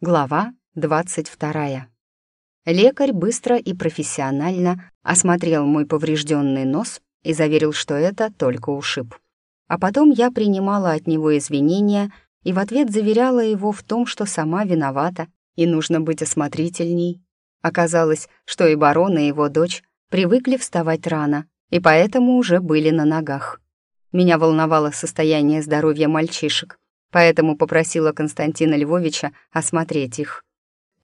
Глава 22. Лекарь быстро и профессионально осмотрел мой поврежденный нос и заверил, что это только ушиб. А потом я принимала от него извинения и в ответ заверяла его в том, что сама виновата и нужно быть осмотрительней. Оказалось, что и барон, и его дочь привыкли вставать рано, и поэтому уже были на ногах. Меня волновало состояние здоровья мальчишек, поэтому попросила Константина Львовича осмотреть их.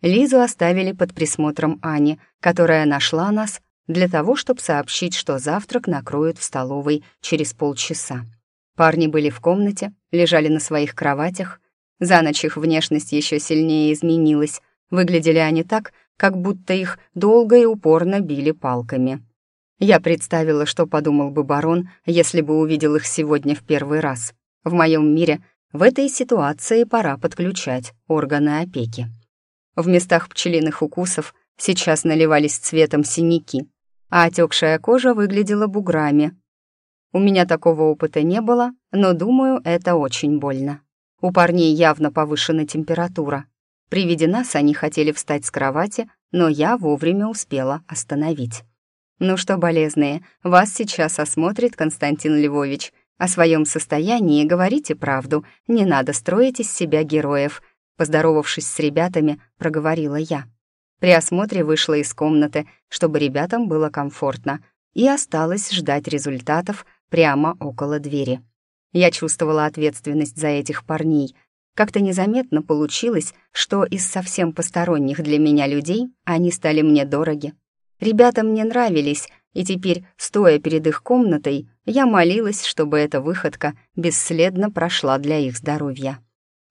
Лизу оставили под присмотром Ани, которая нашла нас для того, чтобы сообщить, что завтрак накроют в столовой через полчаса. Парни были в комнате, лежали на своих кроватях. За ночь их внешность еще сильнее изменилась. Выглядели они так, как будто их долго и упорно били палками. Я представила, что подумал бы барон, если бы увидел их сегодня в первый раз. В моем мире в этой ситуации пора подключать органы опеки. В местах пчелиных укусов сейчас наливались цветом синяки, а отекшая кожа выглядела буграми. У меня такого опыта не было, но, думаю, это очень больно. У парней явно повышена температура. При виде нас они хотели встать с кровати, но я вовремя успела остановить. «Ну что, болезные, вас сейчас осмотрит Константин Львович», о своем состоянии говорите правду, не надо строить из себя героев», поздоровавшись с ребятами, проговорила я. При осмотре вышла из комнаты, чтобы ребятам было комфортно, и осталось ждать результатов прямо около двери. Я чувствовала ответственность за этих парней. Как-то незаметно получилось, что из совсем посторонних для меня людей они стали мне дороги. Ребята мне нравились, и теперь, стоя перед их комнатой, я молилась, чтобы эта выходка бесследно прошла для их здоровья.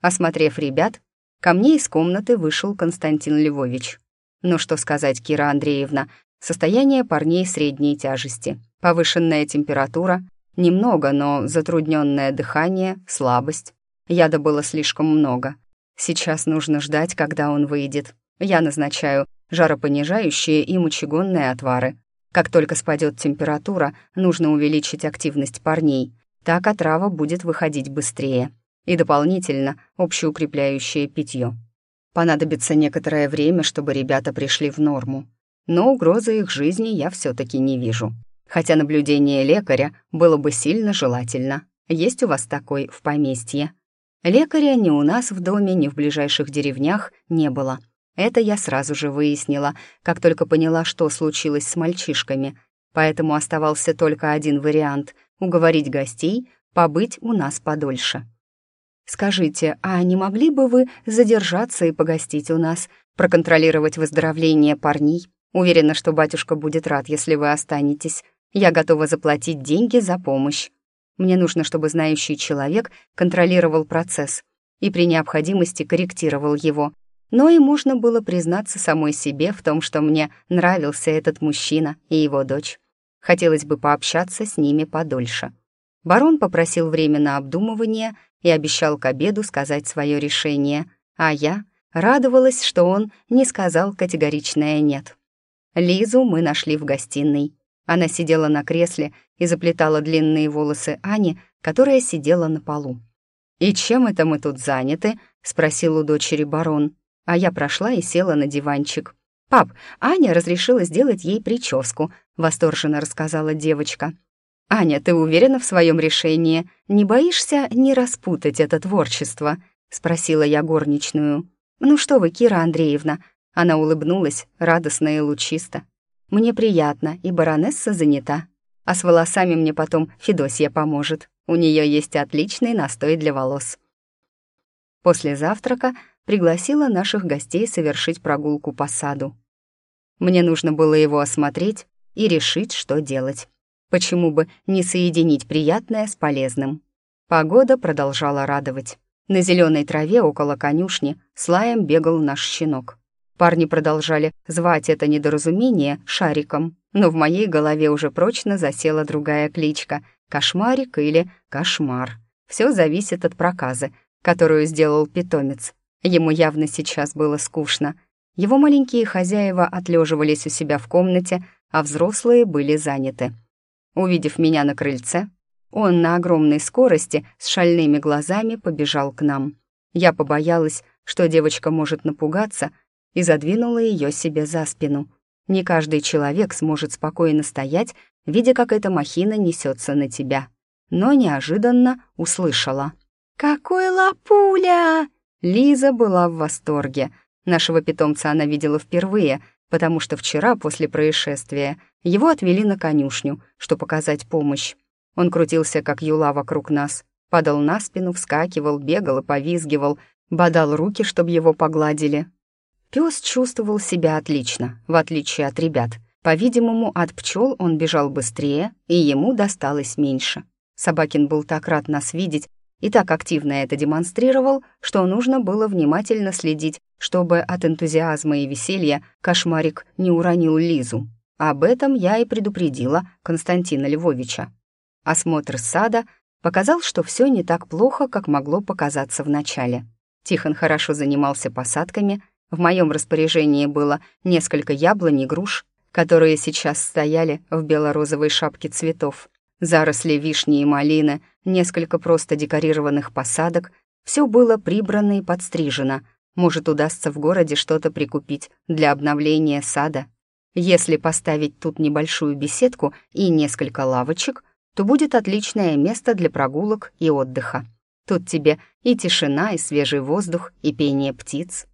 Осмотрев ребят, ко мне из комнаты вышел Константин Львович. Ну что сказать, Кира Андреевна, состояние парней средней тяжести, повышенная температура, немного, но затрудненное дыхание, слабость. Яда было слишком много. Сейчас нужно ждать, когда он выйдет. Я назначаю жаропонижающие и мочегонные отвары, как только спадет температура, нужно увеличить активность парней. Так отрава будет выходить быстрее. И дополнительно общеукрепляющее питье. Понадобится некоторое время, чтобы ребята пришли в норму. Но угрозы их жизни я все-таки не вижу. Хотя наблюдение лекаря было бы сильно желательно. Есть у вас такой в поместье? Лекаря ни у нас в доме, ни в ближайших деревнях не было. Это я сразу же выяснила, как только поняла, что случилось с мальчишками. Поэтому оставался только один вариант — уговорить гостей побыть у нас подольше. «Скажите, а не могли бы вы задержаться и погостить у нас, проконтролировать выздоровление парней? Уверена, что батюшка будет рад, если вы останетесь. Я готова заплатить деньги за помощь. Мне нужно, чтобы знающий человек контролировал процесс и при необходимости корректировал его, но и можно было признаться самой себе в том, что мне нравился этот мужчина и его дочь. Хотелось бы пообщаться с ними подольше. Барон попросил время на обдумывание и обещал к обеду сказать свое решение, а я радовалась, что он не сказал категоричное «нет». Лизу мы нашли в гостиной. Она сидела на кресле и заплетала длинные волосы Ани, которая сидела на полу. «И чем это мы тут заняты?» — спросил у дочери барон а я прошла и села на диванчик. «Пап, Аня разрешила сделать ей прическу», — восторженно рассказала девочка. «Аня, ты уверена в своем решении? Не боишься не распутать это творчество?» — спросила я горничную. «Ну что вы, Кира Андреевна?» Она улыбнулась, радостно и лучисто. «Мне приятно, и баронесса занята. А с волосами мне потом Федосья поможет. У нее есть отличный настой для волос». После завтрака пригласила наших гостей совершить прогулку по саду. Мне нужно было его осмотреть и решить, что делать. Почему бы не соединить приятное с полезным? Погода продолжала радовать. На зеленой траве около конюшни с лаем бегал наш щенок. Парни продолжали звать это недоразумение шариком, но в моей голове уже прочно засела другая кличка — кошмарик или кошмар. Все зависит от проказы, которую сделал питомец. Ему явно сейчас было скучно. Его маленькие хозяева отлеживались у себя в комнате, а взрослые были заняты. Увидев меня на крыльце, он на огромной скорости с шальными глазами побежал к нам. Я побоялась, что девочка может напугаться, и задвинула ее себе за спину. Не каждый человек сможет спокойно стоять, видя, как эта махина несется на тебя. Но неожиданно услышала. «Какой лапуля!» Лиза была в восторге. Нашего питомца она видела впервые, потому что вчера, после происшествия, его отвели на конюшню, чтобы показать помощь. Он крутился, как юла вокруг нас, падал на спину, вскакивал, бегал и повизгивал, бодал руки, чтобы его погладили. Пес чувствовал себя отлично, в отличие от ребят. По-видимому, от пчел он бежал быстрее, и ему досталось меньше. Собакин был так рад нас видеть и так активно это демонстрировал, что нужно было внимательно следить, чтобы от энтузиазма и веселья кошмарик не уронил Лизу. Об этом я и предупредила Константина Львовича. Осмотр сада показал, что все не так плохо, как могло показаться вначале. Тихон хорошо занимался посадками, в моем распоряжении было несколько яблонь и груш, которые сейчас стояли в бело-розовой шапке цветов, заросли вишни и малины, несколько просто декорированных посадок, все было прибрано и подстрижено. Может, удастся в городе что-то прикупить для обновления сада. Если поставить тут небольшую беседку и несколько лавочек, то будет отличное место для прогулок и отдыха. Тут тебе и тишина, и свежий воздух, и пение птиц.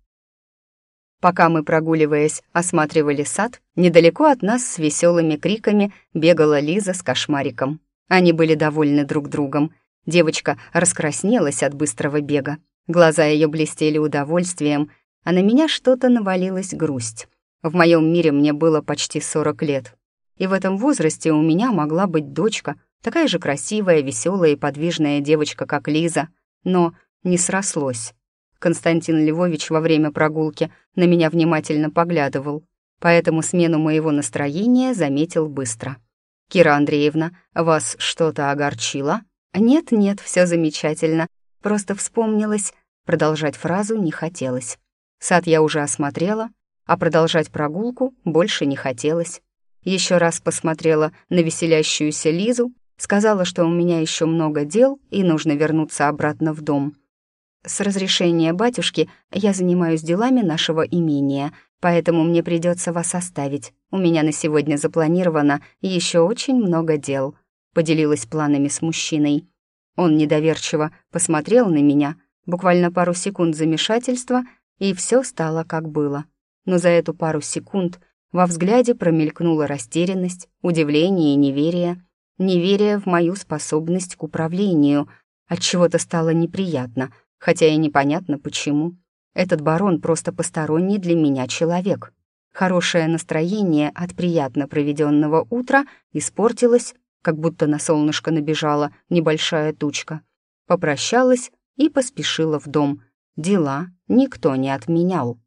Пока мы, прогуливаясь, осматривали сад, недалеко от нас с веселыми криками бегала Лиза с кошмариком. Они были довольны друг другом. Девочка раскраснелась от быстрого бега. Глаза ее блестели удовольствием, а на меня что-то навалилась грусть. В моем мире мне было почти 40 лет. И в этом возрасте у меня могла быть дочка, такая же красивая, веселая и подвижная девочка, как Лиза. Но не срослось. Константин Львович во время прогулки на меня внимательно поглядывал, поэтому смену моего настроения заметил быстро. «Кира Андреевна, вас что-то огорчило?» «Нет-нет, все замечательно. Просто вспомнилось». Продолжать фразу не хотелось. Сад я уже осмотрела, а продолжать прогулку больше не хотелось. Еще раз посмотрела на веселящуюся Лизу, сказала, что у меня еще много дел и нужно вернуться обратно в дом. С разрешения батюшки я занимаюсь делами нашего имения, поэтому мне придется вас оставить. У меня на сегодня запланировано еще очень много дел», — поделилась планами с мужчиной. Он недоверчиво посмотрел на меня, буквально пару секунд замешательства, и все стало как было. Но за эту пару секунд во взгляде промелькнула растерянность, удивление и неверие. Неверие в мою способность к управлению. От чего то стало неприятно — хотя и непонятно почему. Этот барон просто посторонний для меня человек. Хорошее настроение от приятно проведенного утра испортилось, как будто на солнышко набежала небольшая тучка. Попрощалась и поспешила в дом. Дела никто не отменял.